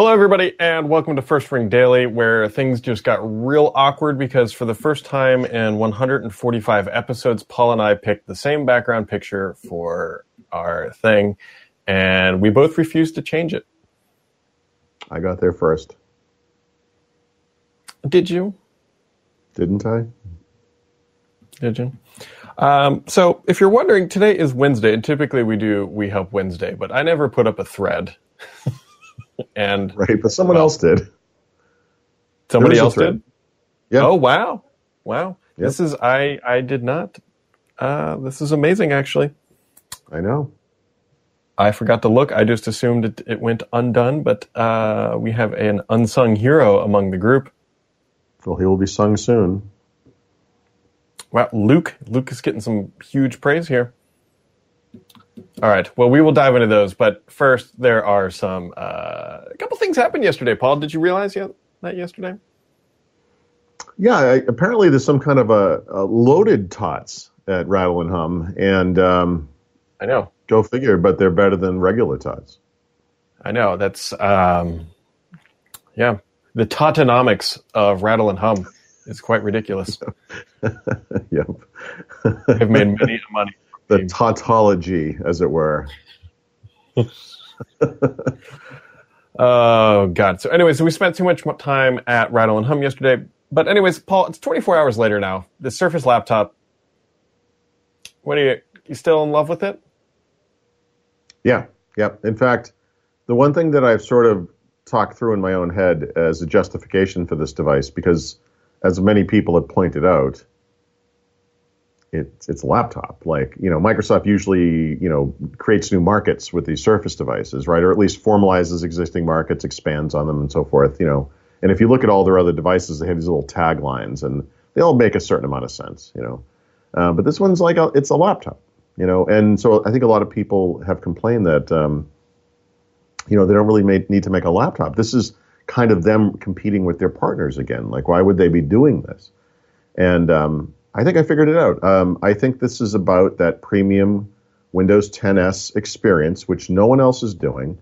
Hello, everybody, and welcome to First Ring Daily, where things just got real awkward because for the first time in 145 episodes, Paul and I picked the same background picture for our thing, and we both refused to change it. I got there first. Did you? Didn't I? Did you? Um, so, if you're wondering, today is Wednesday, and typically we do We Help Wednesday, but I never put up a thread. and right, but someone well, else did. Somebody else did. Yeah. Oh wow, wow. Yep. This is I I did not. Uh, this is amazing, actually. I know. I forgot to look. I just assumed it, it went undone, but uh, we have an unsung hero among the group. Well, he will be sung soon. Wow, Luke. Luke is getting some huge praise here. All right. Well, we will dive into those, but first, there are some uh, a couple things happened yesterday. Paul, did you realize yet that yesterday? Yeah, I, apparently there's some kind of a, a, loaded tots at Rattle and Hum, and um, I know. Go figure, but they're better than regular tots. I know. That's um, yeah. The totonomics of Rattle and Hum is quite ridiculous. yep. They've made many money the tautology, as it were. oh God! So, anyway, so we spent too much time at Rattle and Hum yesterday. But, anyways, Paul, it's 24 hours later now. The Surface laptop. What are you? You still in love with it? Yeah. Yeah. In fact, the one thing that I've sort of talked through in my own head as a justification for this device, because as many people have pointed out, it's it's a laptop. Like you know, Microsoft usually you know creates new markets with these Surface devices, right? Or at least formalizes existing markets, expands on them, and so forth. You know, and if you look at all their other devices, they have these little taglines, and they all make a certain amount of sense. You know, uh, but this one's like a, it's a laptop. You know, and so I think a lot of people have complained that um, you know they don't really make, need to make a laptop. This is kind of them competing with their partners again. Like, why would they be doing this? And um, I think I figured it out. Um, I think this is about that premium Windows 10s experience, which no one else is doing,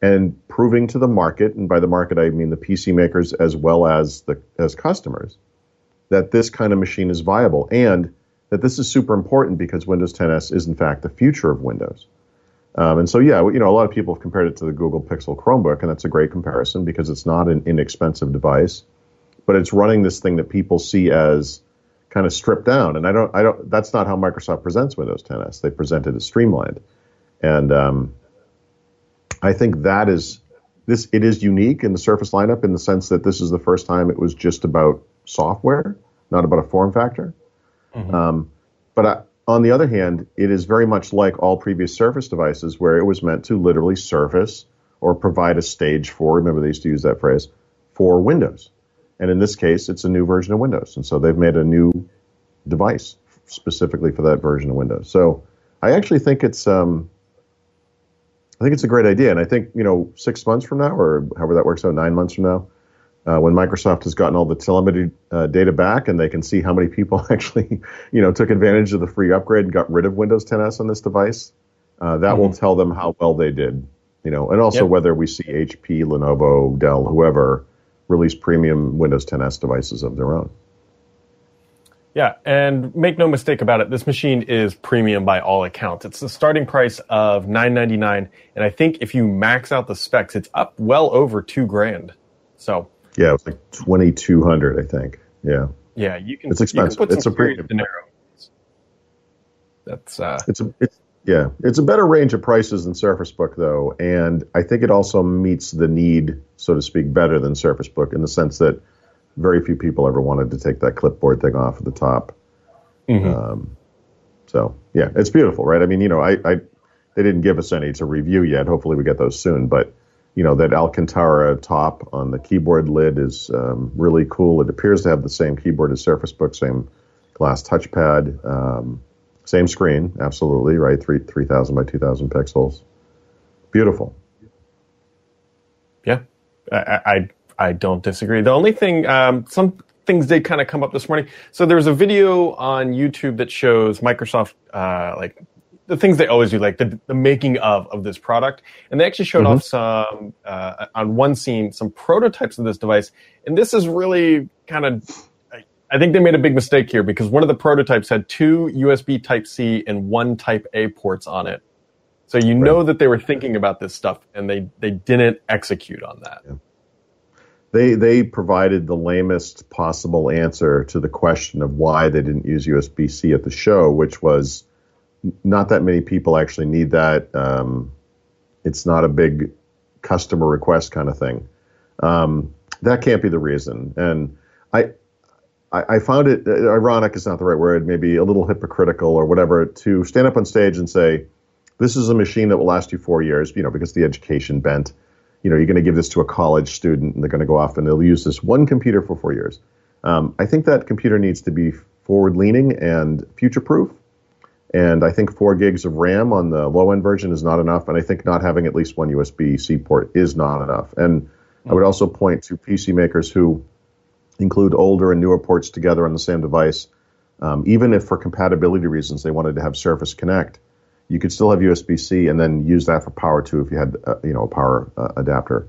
and proving to the market, and by the market I mean the PC makers as well as the as customers, that this kind of machine is viable, and that this is super important because Windows 10s is in fact the future of Windows. Um, and so, yeah, you know, a lot of people have compared it to the Google Pixel Chromebook, and that's a great comparison because it's not an inexpensive device, but it's running this thing that people see as kind of stripped down. And I don't, I don't. That's not how Microsoft presents Windows 10s. They present it as streamlined, and um, I think that is this. It is unique in the Surface lineup in the sense that this is the first time it was just about software, not about a form factor. Mm-hmm. Um, but I, on the other hand, it is very much like all previous Surface devices, where it was meant to literally surface or provide a stage for. Remember, they used to use that phrase for Windows. And in this case, it's a new version of Windows. And so they've made a new device specifically for that version of Windows. So I actually think it's, um, I think it's a great idea. And I think, you know, six months from now, or however that works out, nine months from now, uh, when Microsoft has gotten all the telemetry uh, data back and they can see how many people actually, you know, took advantage of the free upgrade and got rid of Windows 10s on this device, uh, that mm-hmm. will tell them how well they did, you know, and also yep. whether we see HP, Lenovo, Dell, whoever release premium Windows 10s devices of their own. Yeah, and make no mistake about it, this machine is premium by all accounts. It's the starting price of nine ninety nine, and I think if you max out the specs, it's up well over two grand. So yeah, it's like twenty two hundred, I think. Yeah, yeah, you can. It's expensive. Can it's a premium. That's uh, it's a it's yeah, it's a better range of prices than Surface Book, though, and I think it also meets the need, so to speak, better than Surface Book in the sense that very few people ever wanted to take that clipboard thing off at the top. Mm-hmm. Um, so yeah, it's beautiful, right? I mean, you know, I, I they didn't give us any to review yet. Hopefully, we get those soon. But you know, that Alcantara top on the keyboard lid is um, really cool. It appears to have the same keyboard as Surface Book, same glass touchpad. Um, same screen, absolutely, right? Three three thousand by two thousand pixels. Beautiful. Yeah, I, I I don't disagree. The only thing, um, some things did kind of come up this morning. So there was a video on YouTube that shows Microsoft uh, like the things they always do, like the, the making of of this product. And they actually showed mm-hmm. off some uh, on one scene some prototypes of this device. And this is really kind of I think they made a big mistake here because one of the prototypes had two USB Type C and one Type A ports on it. So you right. know that they were thinking about this stuff and they, they didn't execute on that. Yeah. They they provided the lamest possible answer to the question of why they didn't use USB C at the show, which was not that many people actually need that. Um, it's not a big customer request kind of thing. Um, that can't be the reason. And I, I, I found it uh, ironic is not the right word, maybe a little hypocritical or whatever, to stand up on stage and say, "This is a machine that will last you four years," you know, because the education bent. You know, you're going to give this to a college student, and they're going to go off and they'll use this one computer for four years. Um, I think that computer needs to be forward-leaning and future-proof. And I think four gigs of RAM on the low-end version is not enough, and I think not having at least one USB-C port is not enough. And I would also point to PC makers who include older and newer ports together on the same device. Um, even if for compatibility reasons they wanted to have Surface Connect, you could still have USB-C and then use that for power too if you had uh, you know a power uh, adapter.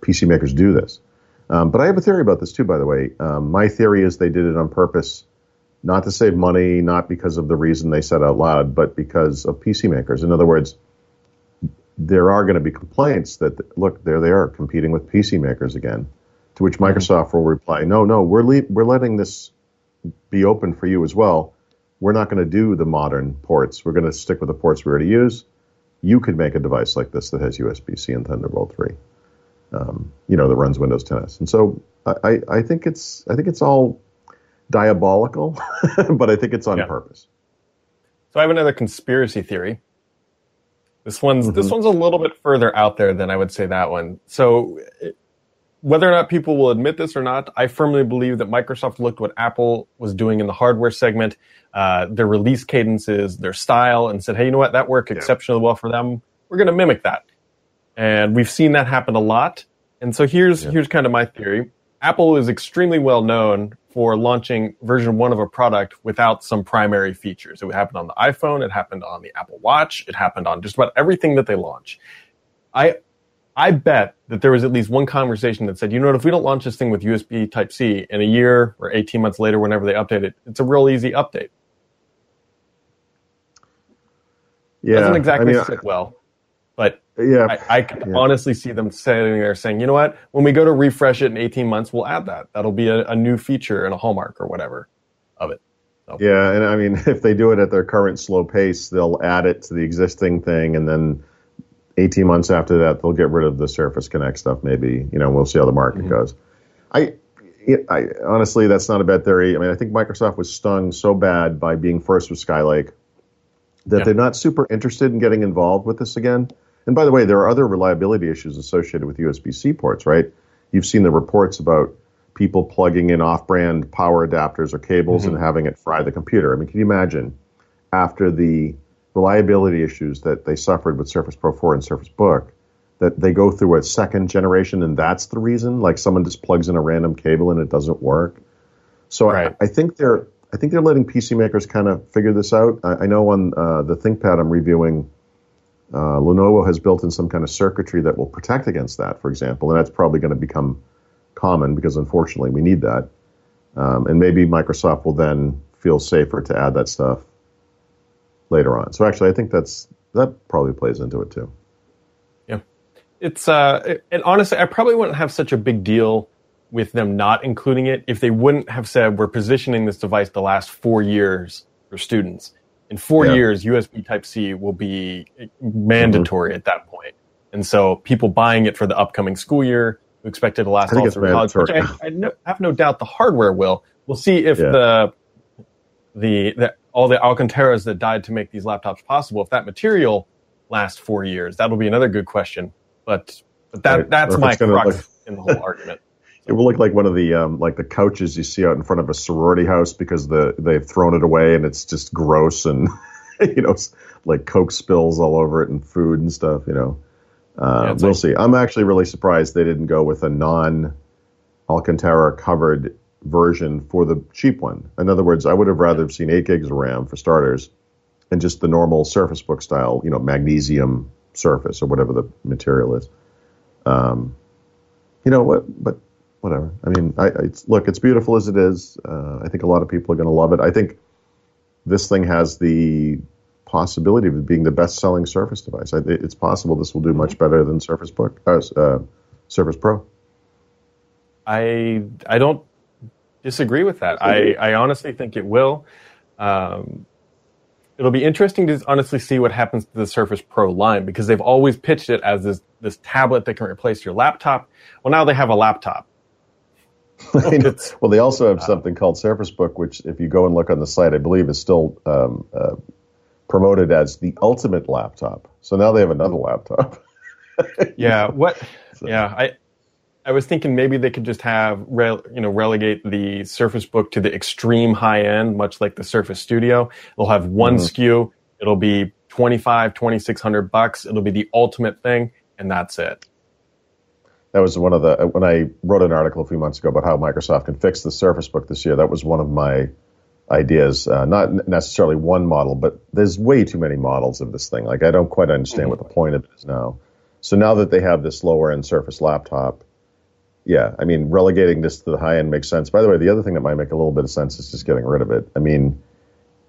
PC makers do this, um, but I have a theory about this too. By the way, um, my theory is they did it on purpose, not to save money, not because of the reason they said out loud, but because of PC makers. In other words, there are going to be complaints that look there they are competing with PC makers again. To which mm-hmm. Microsoft will reply, "No, no, we're le- we're letting this be open for you as well. We're not going to do the modern ports. We're going to stick with the ports we already use. You could make a device like this that has USB-C and Thunderbolt 3, um, you know, that runs Windows 10s. And so I, I think it's I think it's all diabolical, but I think it's on yeah. purpose. So I have another conspiracy theory. This one's mm-hmm. this one's a little bit further out there than I would say that one. So whether or not people will admit this or not, I firmly believe that Microsoft looked what Apple was doing in the hardware segment, uh, their release cadences, their style, and said, "Hey, you know what? That worked yeah. exceptionally well for them. We're going to mimic that." And we've seen that happen a lot. And so here's yeah. here's kind of my theory. Apple is extremely well known for launching version one of a product without some primary features. It happened on the iPhone. It happened on the Apple Watch. It happened on just about everything that they launch. I I bet that there was at least one conversation that said, you know what, if we don't launch this thing with USB Type C in a year or 18 months later, whenever they update it, it's a real easy update. Yeah. Doesn't exactly I mean, sit well. But yeah, I, I can yeah. honestly see them sitting there saying, you know what, when we go to refresh it in 18 months, we'll add that. That'll be a, a new feature and a hallmark or whatever of it. So. Yeah, and I mean, if they do it at their current slow pace, they'll add it to the existing thing and then 18 months after that, they'll get rid of the Surface Connect stuff. Maybe you know we'll see how the market mm-hmm. goes. I, I honestly, that's not a bad theory. I mean, I think Microsoft was stung so bad by being first with Skylake that they're not super interested in getting involved with this again. And by the way, there are other reliability issues associated with USB-C ports, right? You've seen the reports about people plugging in off-brand power adapters or cables mm-hmm. and having it fry the computer. I mean, can you imagine after the reliability issues that they suffered with Surface Pro 4 and Surface Book that they go through a second generation and that's the reason like someone just plugs in a random cable and it doesn't work. So right. I, I, think they're i think they're letting pc makers kind of figure this out. I, I know on uh, the thinkpad i'm reviewing uh, lenovo has built in some kind of circuitry that will protect against that for example and that's probably going to become common because unfortunately we need that. Um, and maybe microsoft will then feel safer to add that stuff later on. So actually, I think that's that probably plays into it too. Yeah, it's uh, and honestly, I probably wouldn't have such a big deal with them not including it if they wouldn't have said we're positioning this device the last four years for students. In four yeah. years, USB Type C will be mandatory mm-hmm. at that point, and so people buying it for the upcoming school year who expect it to last all through college, which I, I no, have no doubt the hardware will. We'll see if yeah. the the, the all the Alcantaras that died to make these laptops possible, if that material lasts four years, that'll be another good question. But but that right. that's my crux look, in the whole argument. It will look like one of the um, like the couches you see out in front of a sorority house because the they've thrown it away and it's just gross and you know like Coke spills all over it and food and stuff. You know, uh, yeah, we'll like, see. I'm actually really surprised they didn't go with a non Alcantara covered version for the cheap one. In other words, I would have rather seen 8 gigs of RAM for starters and just the normal Surface Book style, you know, magnesium surface or whatever the material is. Um, you know what? But whatever. I mean, I, it's, look, it's beautiful as it is. Uh, I think a lot of people are going to love it. I think this thing has the possibility of being the best-selling Surface device. I, it's possible this will do much better than Surface Book, uh, uh, Surface Pro. I I don't disagree with that. I, I honestly think it will. Um, it'll be interesting to honestly see what happens to the Surface Pro line because they've always pitched it as this this tablet that can replace your laptop. Well, now they have a laptop. well, they also have something called Surface Book, which, if you go and look on the site, I believe is still um, uh, promoted as the ultimate laptop. So now they have another laptop. yeah. What? So. Yeah. I I was thinking maybe they could just have you know relegate the Surface Book to the extreme high end, much like the Surface Studio. They'll have one mm-hmm. SKU. It'll be 25, 2600 bucks. It'll be the ultimate thing, and that's it. That was one of the when I wrote an article a few months ago about how Microsoft can fix the Surface Book this year. That was one of my ideas. Uh, not necessarily one model, but there's way too many models of this thing. Like I don't quite understand mm-hmm. what the point of it is now. So now that they have this lower end Surface laptop yeah, I mean, relegating this to the high end makes sense. By the way, the other thing that might make a little bit of sense is just getting rid of it. I mean,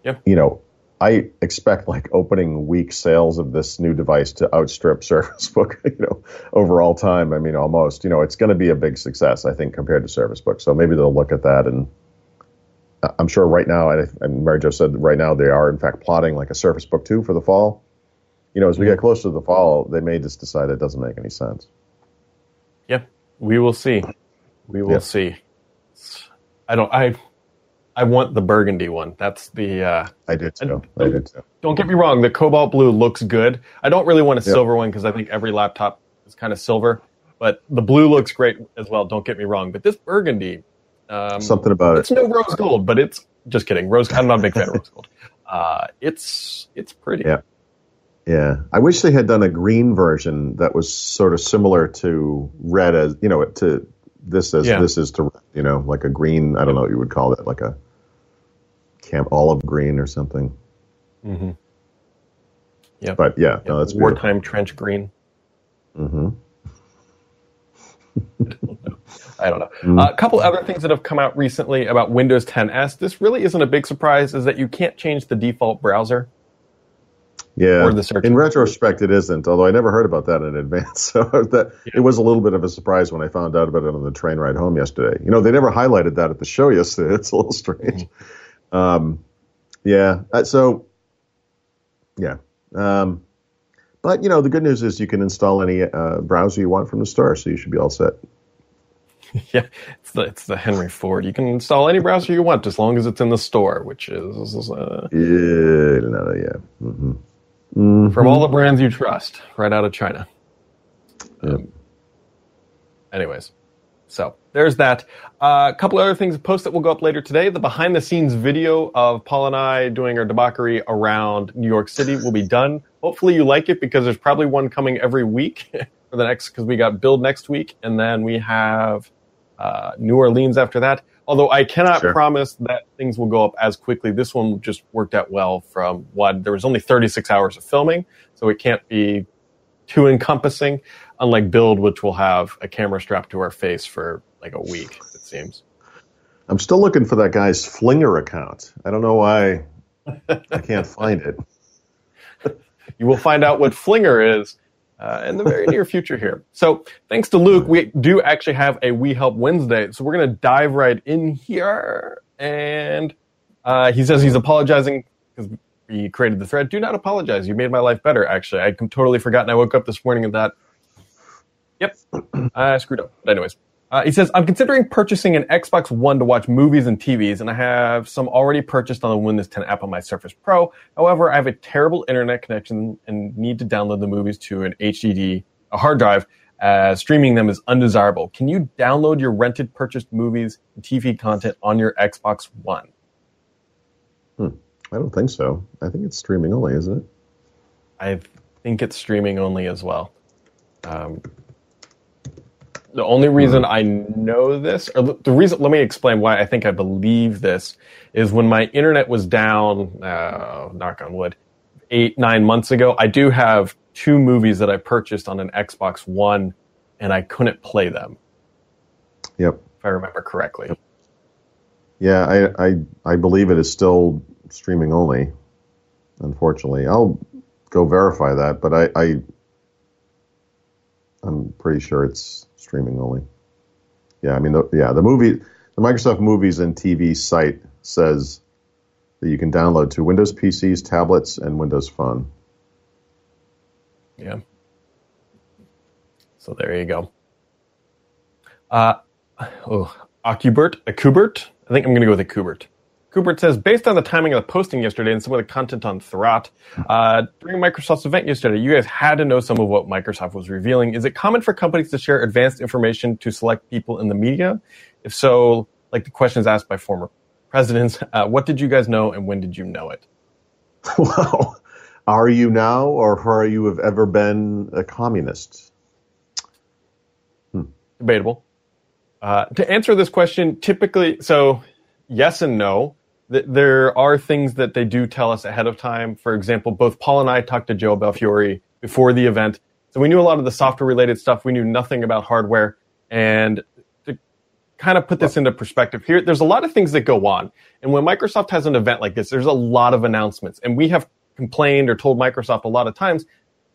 yep. you know, I expect like opening week sales of this new device to outstrip Surface Book, you know, over all time. I mean, almost, you know, it's going to be a big success, I think, compared to Surface Book. So maybe they'll look at that and I'm sure right now, and Mary Jo said right now they are in fact plotting like a Surface Book 2 for the fall. You know, as we mm-hmm. get closer to the fall, they may just decide it doesn't make any sense. Yep. We will see. We will see. I don't. I. I want the burgundy one. That's the. Uh, I did too. I, I did too. Don't get me wrong. The cobalt blue looks good. I don't really want a silver one because I think every laptop is kind of silver. But the blue looks great as well. Don't get me wrong. But this burgundy. Um, Something about it's it. It's no rose gold, but it's just kidding. Rose. I'm not a big fan of rose gold. Uh, it's it's pretty. Yeah. Yeah, I wish they had done a green version that was sort of similar to red as you know to this as yeah. this is to you know like a green. I don't know what you would call it, like a camp olive green or something. Mm-hmm. Yeah, but yeah, no, that's wartime trench green. Mm-hmm. I don't know. Mm-hmm. Uh, a couple other things that have come out recently about Windows 10s. This really isn't a big surprise. Is that you can't change the default browser. Yeah. in retrospect, it isn't. Although I never heard about that in advance, so that yeah. it was a little bit of a surprise when I found out about it on the train ride home yesterday. You know, they never highlighted that at the show yesterday. It's a little strange. Mm-hmm. Um, yeah. Uh, so, yeah. Um, but you know, the good news is you can install any uh, browser you want from the store, so you should be all set. yeah, it's the, it's the Henry Ford. You can install any browser you want as long as it's in the store, which is uh, yeah, no, yeah. Mm-hmm. Mm-hmm. From all the brands you trust, right out of China. Um, anyways, so there's that. Uh, a couple other things, a post that will go up later today. The behind the scenes video of Paul and I doing our debauchery around New York City will be done. Hopefully you like it because there's probably one coming every week for the next, because we got Build next week and then we have uh, New Orleans after that. Although I cannot sure. promise that things will go up as quickly. This one just worked out well from what there was only 36 hours of filming, so it can't be too encompassing, unlike Build, which will have a camera strapped to our face for like a week, it seems. I'm still looking for that guy's Flinger account. I don't know why I can't find it. you will find out what Flinger is uh, in the very near future here. So thanks to Luke, we do actually have a We Help Wednesday. So we're going to dive right in here. And uh, he says he's apologizing because he created the thread. Do not apologize. You made my life better, actually. I totally forgotten. I woke up this morning and thought, yep, I screwed up. But anyways, uh, he says, I'm considering purchasing an Xbox One to watch movies and TVs, and I have some already purchased on the Windows 10 app on my Surface Pro. However, I have a terrible internet connection and need to download the movies to an HDD, a hard drive, as streaming them is undesirable. Can you download your rented purchased movies and TV content on your Xbox One? Hmm. I don't think so. I think it's streaming only, isn't it? I think it's streaming only as well. Um, the only reason I know this, or the reason, let me explain why I think I believe this, is when my internet was down, uh, knock on wood, eight, nine months ago. I do have two movies that I purchased on an Xbox One, and I couldn't play them. Yep. If I remember correctly. Yep. Yeah, I, I I believe it is still streaming only. Unfortunately, I'll go verify that, but I, I I'm pretty sure it's streaming only. Yeah, I mean, the, yeah, the movie, the Microsoft Movies and TV site says that you can download to Windows PCs, tablets, and Windows Phone. Yeah. So there you go. Uh, oh, Akubert, Akubert. I think I'm going to go with Akubert. Kubert says, based on the timing of the posting yesterday and some of the content on Thurrott, uh, during Microsoft's event yesterday, you guys had to know some of what Microsoft was revealing. Is it common for companies to share advanced information to select people in the media? If so, like the questions asked by former presidents, uh, what did you guys know and when did you know it? Well, are you now or are you have ever been a communist? Hmm. Debatable. Uh, to answer this question, typically, so yes and no there are things that they do tell us ahead of time. For example, both Paul and I talked to Joe Belfiore before the event. So we knew a lot of the software related stuff. We knew nothing about hardware. And to kind of put this into perspective here, there's a lot of things that go on. And when Microsoft has an event like this, there's a lot of announcements. And we have complained or told Microsoft a lot of times,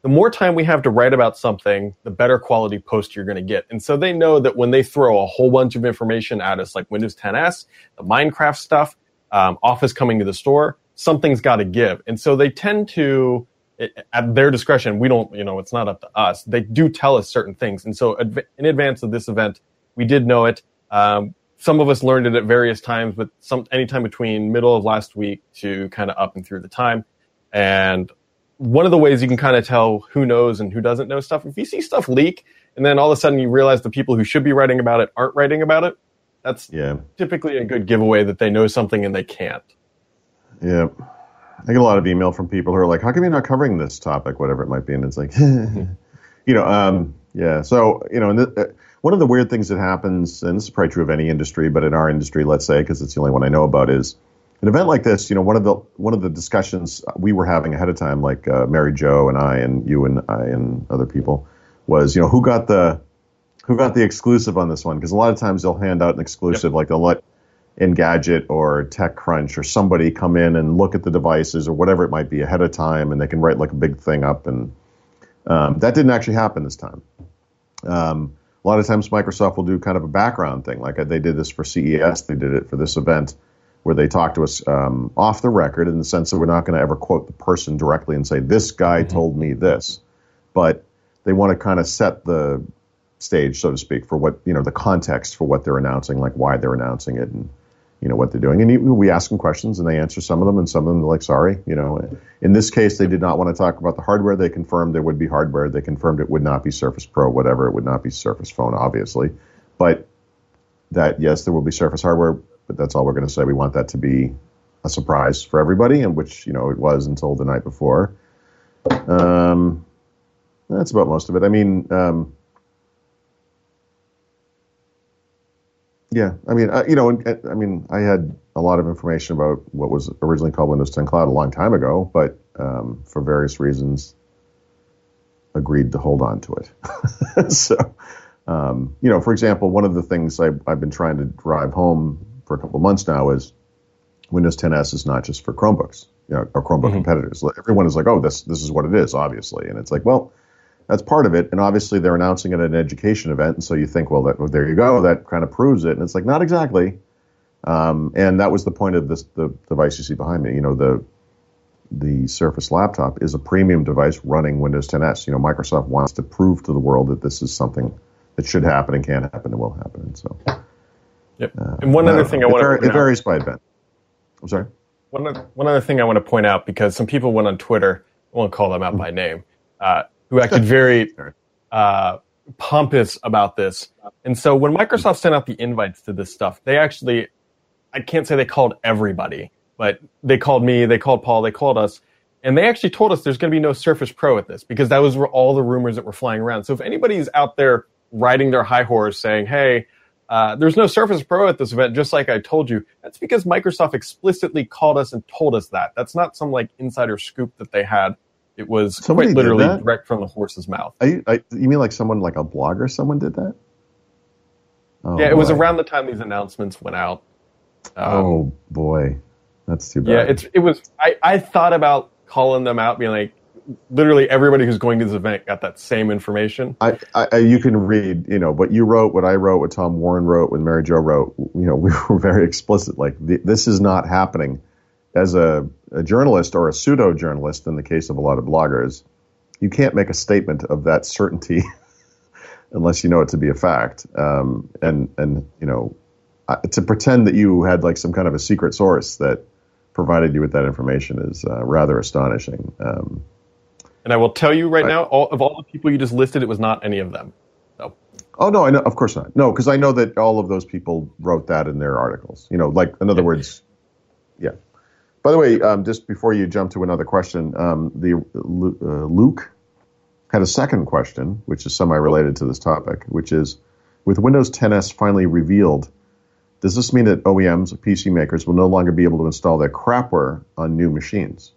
the more time we have to write about something, the better quality post you're going to get. And so they know that when they throw a whole bunch of information at us, like Windows 10S, the Minecraft stuff, um, Office coming to the store, something's got to give. And so they tend to, at their discretion, we don't, you know, it's not up to us. They do tell us certain things. And so in advance of this event, we did know it. Um, some of us learned it at various times, but some anytime between middle of last week to kind of up and through the time. And one of the ways you can kind of tell who knows and who doesn't know stuff, if you see stuff leak and then all of a sudden you realize the people who should be writing about it aren't writing about it, that's yeah. typically a good giveaway that they know something and they can't. Yeah. I get a lot of email from people who are like, how come you're not covering this topic, whatever it might be? And it's like, you know, um, yeah. So, you know, uh, one of the weird things that happens, and this is probably true of any industry, but in our industry, let's say, because it's the only one I know about, is an event like this. You know, one of the one of the discussions we were having ahead of time, like uh, Mary Jo and I, and you and I, and other people, was you know who got the who got the exclusive on this one because a lot of times they'll hand out an exclusive, yep. like they'll let Engadget or TechCrunch or somebody come in and look at the devices or whatever it might be ahead of time, and they can write like a big thing up. And um, that didn't actually happen this time. Um, a lot of times Microsoft will do kind of a background thing, like they did this for CES, they did it for this event, where they talk to us um, off the record in the sense that we're not going to ever quote the person directly and say this guy mm-hmm. told me this, but they want to kind of set the stage, so to speak, for what you know the context for what they're announcing, like why they're announcing it, and you know what they're doing. And we ask them questions, and they answer some of them, and some of them like, "Sorry," you know. In this case, they did not want to talk about the hardware. They confirmed there would be hardware. They confirmed it would not be Surface Pro, whatever. It would not be Surface Phone, obviously, but that yes, there will be Surface hardware. But that's all we're going to say. We want that to be a surprise for everybody, and which you know it was until the night before. Um, that's about most of it. I mean. Um, Yeah, I mean, I, you know, I mean, I had a lot of information about what was originally called Windows 10 Cloud a long time ago, but um, for various reasons, agreed to hold on to it. so, um, you know, for example, one of the things I, have been trying to drive home for a couple of months now is Windows 10s is not just for Chromebooks, you know, or Chromebook mm-hmm. competitors. Everyone is like, oh, this this is what it is, obviously, and it's like, well that's part of it. And obviously, they're announcing it at an education event, and so you think, well, that, well, there you go, that kind of proves it. And it's like, not exactly. Um, and that was the point of this the device you see behind me. You know, the the Surface laptop is a premium device running Windows 10s. You know, Microsoft wants to prove to the world that this is something that should happen and can happen and will happen. And so, yep. Uh, and one other thing I want to it varies by event. I'm sorry. One other, one other thing I want to point out because some people went on Twitter. I won't call them out by name. Uh, who acted very uh, pompous about this. And so when Microsoft sent out the invites to this stuff, they actually, I can't say they called everybody, but they called me, they called Paul, they called us, and they actually told us there's going to be no Surface Pro at this because that was all the rumors that were flying around. So if anybody's out there riding their high horse saying, hey, Uh, there's no Surface Pro at this event, just like I told you. That's because Microsoft explicitly called us and told us that. That's not some like insider scoop that they had. It was Somebody quite literally direct from the horse's mouth. I, you mean like someone, like a blogger, someone did that? Oh, yeah, it was around the time these announcements went out. Um, oh boy, that's too bad. Yeah, it's it was. I I thought about calling them out, being like, literally everybody who's going to this event got that same information. I, I, you can read, you know, what you wrote, what I wrote, what Tom Warren wrote, what Mary Jo wrote. You know, we were very explicit. Like th- this is not happening. As a, a journalist or a pseudo journalist, in the case of a lot of bloggers, you can't make a statement of that certainty unless you know it to be a fact. Um, and and you know, to pretend that you had like some kind of a secret source that provided you with that information is uh, rather astonishing. Um, And I will tell you right Right. now, all, of all the people you just listed, it was not any of them. So Oh no, I know. Of course not. No, because I know that all of those people wrote that in their articles. You know, like in other words. By the way, um, just before you jump to another question, um, the uh, Luke had a second question, which is semi-related to this topic, which is, with Windows 10s finally revealed, does this mean that OEMs, PC makers, will no longer be able to install their crapware on new machines?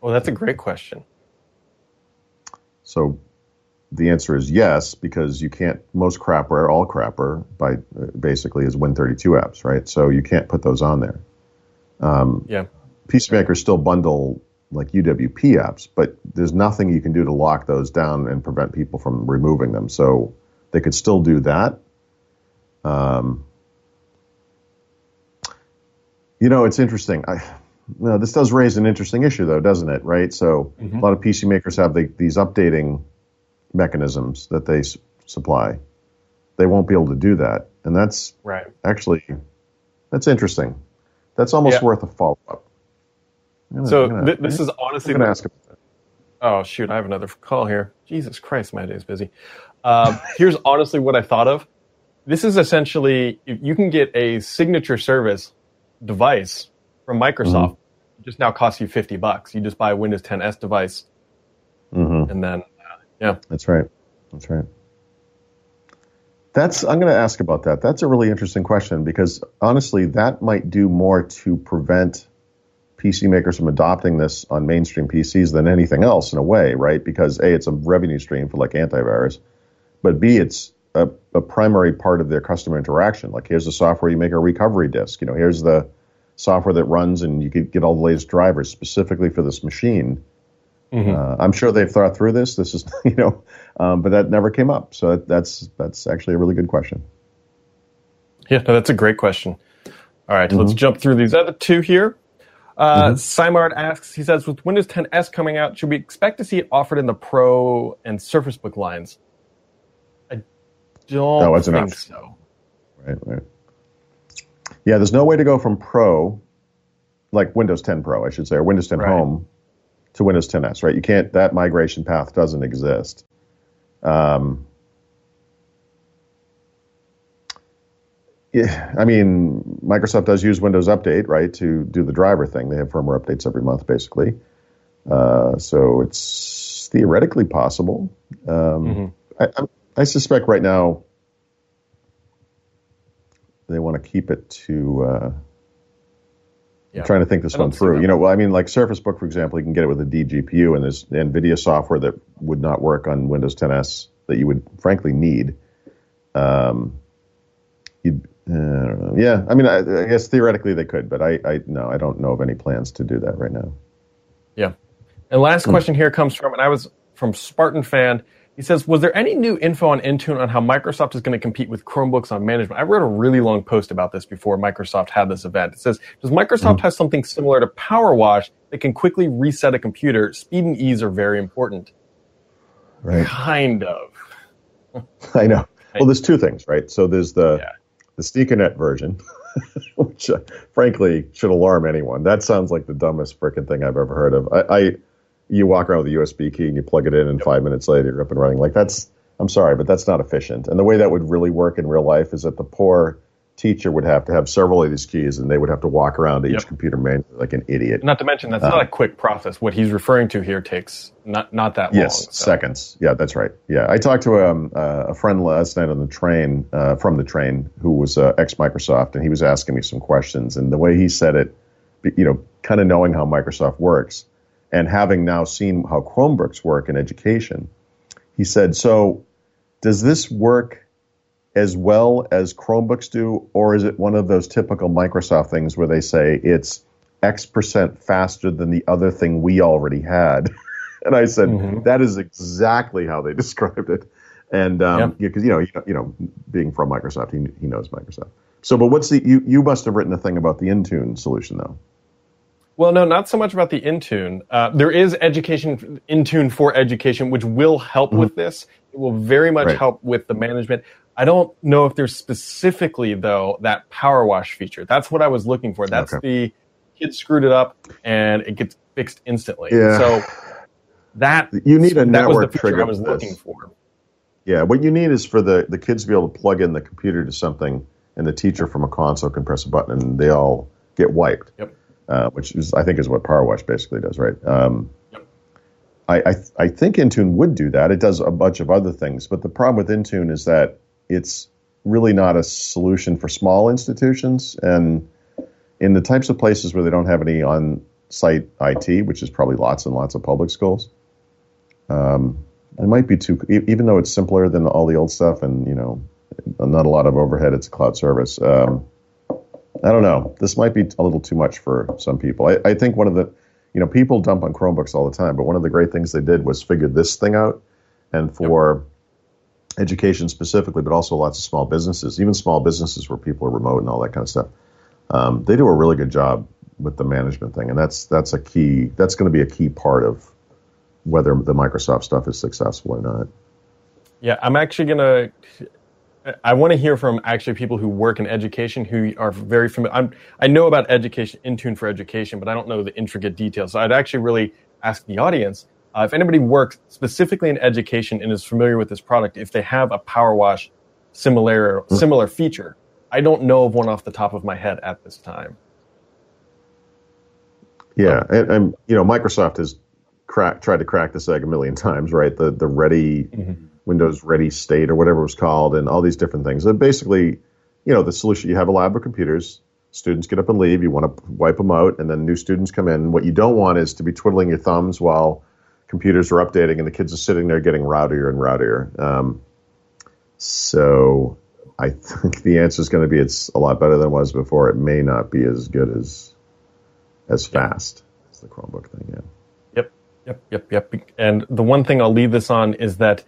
well, that's a great question. So the answer is yes, because you can't, most crapware, all crapware, by uh, basically is Win32 apps, right? So you can't put those on there. Um, Yeah. PC makers still bundle like UWP apps, but there's nothing you can do to lock those down and prevent people from removing them. So they could still do that. Um, you know, it's interesting. I, well, this does raise an interesting issue, though, doesn't it? Right. So a lot of PC makers have the, these updating mechanisms that they s- supply. They won't be able to do that, and that's Right. actually that's interesting. That's almost Yeah. worth a follow up. So th- this is honestly I'm going to ask about that. Oh shoot, I have another call here. Jesus Christ, my day's busy. Um, here's honestly what I thought of. This is essentially if you can get a signature service device from Microsoft. It just now costs you fifty bucks. You just buy a Windows 10s device, Mhm. and then uh, yeah, That's right. That's right. That's I'm going to ask about that. That's a really interesting question because honestly, that might do more to prevent PC makers from adopting this on mainstream PCs than anything else in a way, right? Because a, it's a revenue stream for like antivirus, but b, it's a, a primary part of their customer interaction. Like here's the software you make a recovery disk. You know, here's the software that runs and you get all the latest drivers specifically for this machine. Uh, I'm sure they've thought through this. This is, you know, um, but that never came up. So that, that's that's actually a really good question. yeah, no, that's a great question. All right, let's jump through these other two here. Uh, Simard asks, he says, with Windows 10s coming out, should we expect to see it offered in the Pro and Surface Book lines? I don't No, it's think option. so. Right, right. Yeah, there's no way to go from Pro, like Windows 10 Pro, I should say, or Windows 10 Right. Home, to Windows 10s. Right? You can't. That migration path doesn't exist. Um, yeah, I mean, Microsoft does use Windows Update, right, to do the driver thing. They have firmware updates every month, basically. Uh, so it's theoretically possible. Um, I, I, I suspect right now they want to keep it to. Uh, Yeah. I'm trying to think this one through. You know, well, I mean, like Surface Book, for example, you can get it with a DGPU, and there's NVIDIA software that would not work on Windows 10s that you would frankly need. Um, you'd, uh, I don't know. Yeah, I mean, I, I guess theoretically they could, but I, I no, I don't know of any plans to do that right now. Yeah. And last Hmm. question here comes from, and I was from Spartan Fan. He says, Was there any new info on Intune on how Microsoft is going to compete with Chromebooks on management? I wrote a really long post about this before Microsoft had this event. It says, Does Microsoft Hmm. have something similar to PowerWash that can quickly reset a computer? Speed and ease are very important. Right. Kind of. I know. Well, there's two things, right? So there's the Yeah. the SneakerNet version, which uh, frankly should alarm anyone. That sounds like the dumbest frickin' thing I've ever heard of. I, I you walk around with a USB key and you plug it in, and five minutes later you're up and running. Like that's I'm sorry, but that's not efficient. And the way that would really work in real life is that the poor teacher would have to have several of these keys, and they would have to walk around to each computer manually like an idiot. Not to mention that's um, not a quick process. What he's referring to here takes not not that yes, long. Yes, so. seconds. Yeah, that's right. Yeah, I talked to um, uh, a friend last night on the train uh, from the train who was uh, ex Microsoft, and he was asking me some questions, and the way he said it, you know, kind of knowing how Microsoft works, and having now seen how Chromebooks work in education, he said, "So, does this work?" as well as Chromebooks do, or is it one of those typical Microsoft things where they say it's X percent faster than the other thing we already had? and I said mm-hmm. that is exactly how they described it. And because um, yep. you know, you know, you know, being from Microsoft, he he knows Microsoft. So, but what's the you you must have written a thing about the Intune solution though. Well, no, not so much about the Intune. Uh, there is education Intune for education, which will help mm-hmm. with this. It will very much right. help with the management. I don't know if there's specifically though that power wash feature. That's what I was looking for. That's okay. the kid screwed it up and it gets fixed instantly. Yeah. So that you need a that network was the trigger. I was looking for. Yeah, what you need is for the the kids to be able to plug in the computer to something, and the teacher from a console can press a button, and they all get wiped. Yep. Uh, which is I think is what Power Wash basically does, right? Um, yep. I I, I think Intune would do that. It does a bunch of other things, but the problem with Intune is that it's really not a solution for small institutions. And in the types of places where they don't have any on site IT, which is probably lots and lots of public schools, um, it might be too, even though it's simpler than all the old stuff and, you know, not a lot of overhead, it's a cloud service. Um, I don't know. This might be a little too much for some people. I, I think one of the, you know, people dump on Chromebooks all the time, but one of the great things they did was figure this thing out. And for, yep education specifically, but also lots of small businesses, even small businesses where people are remote and all that kind of stuff. Um, they do a really good job with the management thing, and that's that's a key. That's going to be a key part of whether the Microsoft stuff is successful or not. Yeah, I'm actually going to. I want to hear from actually people who work in education who are very familiar. I'm, I know about education, Intune for education, but I don't know the intricate details. So I'd actually really ask the audience uh, if anybody works specifically in education and is familiar with this product, if they have a power wash similar mm. similar feature, I don't know of one off the top of my head at this time. Yeah, and, and you know, Microsoft has crack, tried to crack this egg a million times, right? The the ready mm-hmm. Windows SteadyState or whatever it was called, and all these different things. And basically, you know, the solution you have a lab of computers. Students get up and leave. You want to wipe them out, and then new students come in. What you don't want is to be twiddling your thumbs while computers are updating and the kids are sitting there getting rowdier and rowdier. Um, so I think the answer is going to be it's a lot better than it was before. It may not be as good as as fast as the Chromebook thing. Yeah. Yep. Yep. Yep. Yep. And the one thing I'll leave this on is that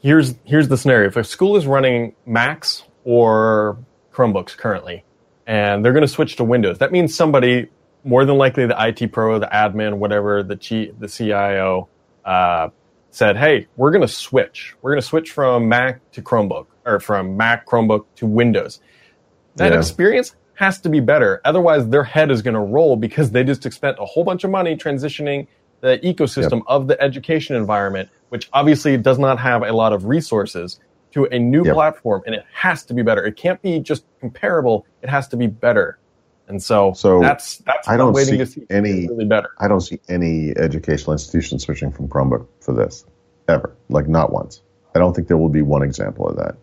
here's here's the scenario: if a school is running Macs or Chromebooks currently, and they're going to switch to Windows, that means somebody more than likely the IT pro, the admin, whatever, the the CIO, uh, said, "Hey, we're going to switch. We're going to switch from Mac to Chromebook, or from Mac Chromebook to Windows." That yeah. experience has to be better. Otherwise, their head is going to roll because they just spent a whole bunch of money transitioning the ecosystem yep. of the education environment, which obviously does not have a lot of resources, to a new yep. platform, and it has to be better. It can't be just comparable; it has to be better. And so, so that's that's I don't waiting see to see any really better. I don't see any educational institution switching from Chromebook for this ever, like not once. I don't think there will be one example of that.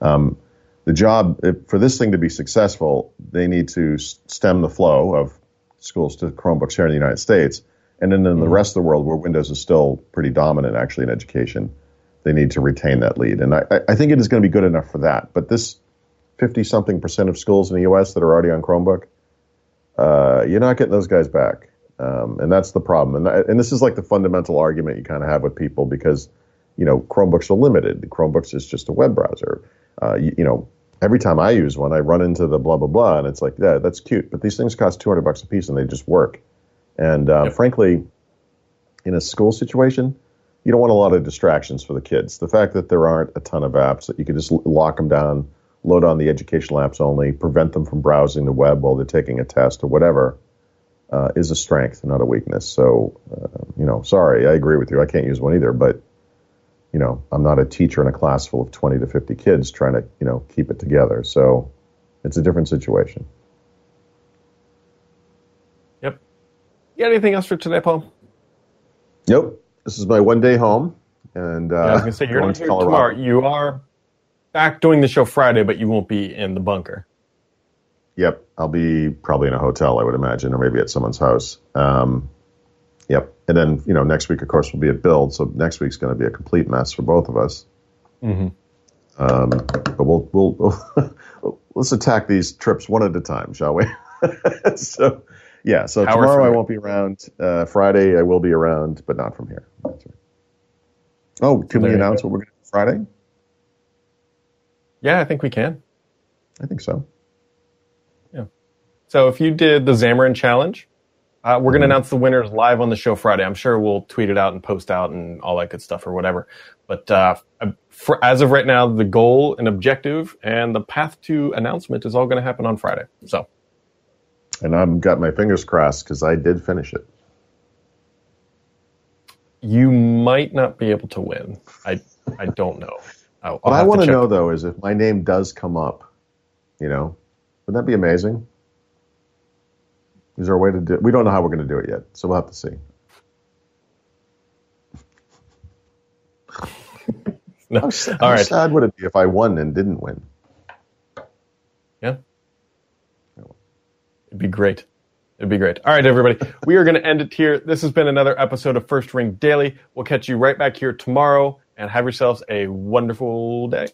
Um, the job if, for this thing to be successful, they need to stem the flow of schools to Chromebooks here in the United States, and then in the mm-hmm. rest of the world where Windows is still pretty dominant actually in education, they need to retain that lead. And I, I think it is going to be good enough for that. But this 50 something percent of schools in the U.S. that are already on Chromebook, uh, you're not getting those guys back. Um, and that's the problem. And, and this is like the fundamental argument you kind of have with people because, you know, Chromebooks are limited. Chromebooks is just a web browser. Uh, you, you, know, every time I use one, I run into the blah, blah, blah. And it's like, yeah, that's cute. But these things cost 200 bucks a piece and they just work. And uh, yep. frankly, in a school situation, you don't want a lot of distractions for the kids. The fact that there aren't a ton of apps that you can just lock them down load on the educational apps only, prevent them from browsing the web while they're taking a test or whatever, uh, is a strength, not a weakness. So, uh, you know, sorry, I agree with you. I can't use one either, but you know, I'm not a teacher in a class full of 20 to 50 kids trying to, you know, keep it together. So, It's a different situation. You got anything else for today, Paul? Nope. This is my one day home, and uh, Yeah, I was gonna say you're going not to here Colorado. tomorrow. You are back doing the show Friday, but you won't be in the bunker. Yep, I'll be probably in a hotel, I would imagine, or maybe at someone's house. Um, yep, and then you know next week, of course, will be at Build, so next week's going to be a complete mess for both of us. Mm-hmm. Um, but we'll we'll, we'll let's attack these trips one at a time, shall we? so yeah, so tomorrow I won't be around. Uh, Friday I will be around, but not from here. Right. Oh, can we There you announce go. what we're going to do Friday? Yeah, I think we can. I think so. Yeah. So if you did the Xamarin challenge, uh, we're going to announce the winners live on the show Friday. I'm sure we'll tweet it out and post out and all that good stuff or whatever. But uh, for, as of right now, the goal and objective and the path to announcement is all going to happen on Friday. So And I've got my fingers crossed because I did finish it. you might not be able to win. I I don't know. I'll, What I want to know though is if my name does come up, you know, wouldn't that be amazing? Is there a way to do? We don't know how we're going to do it yet, so we'll have to see. No. How, how right. sad would it be if I won and didn't win? Yeah. It'd be great. It'd be great. All right, everybody. We are going to end it here. This has been another episode of First Ring Daily. We'll catch you right back here tomorrow and have yourselves a wonderful day.